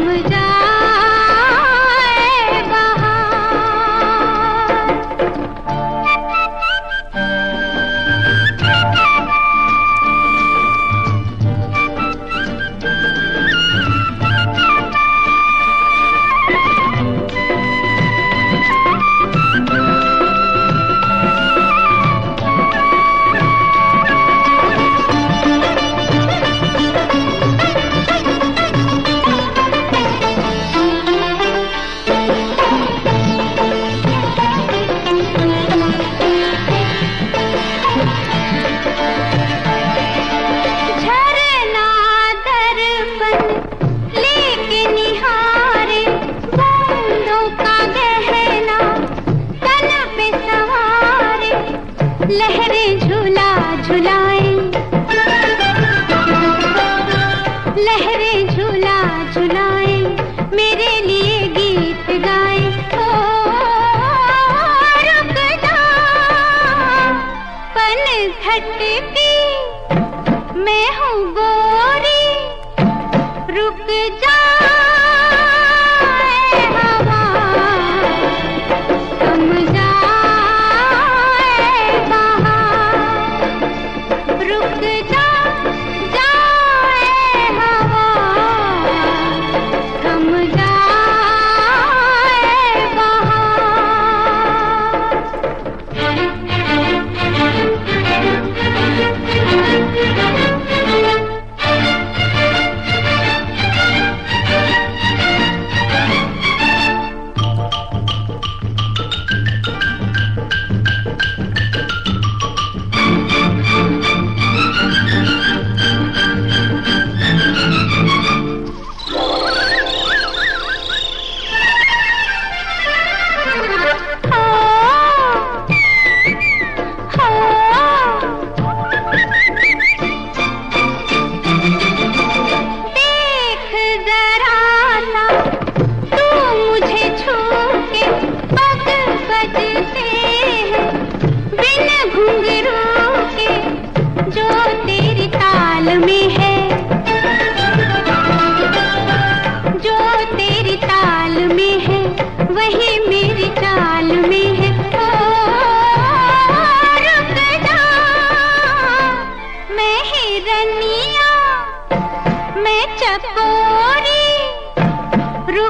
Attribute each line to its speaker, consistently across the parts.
Speaker 1: हम जा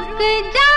Speaker 1: रुक जा